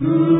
Mm-hmm.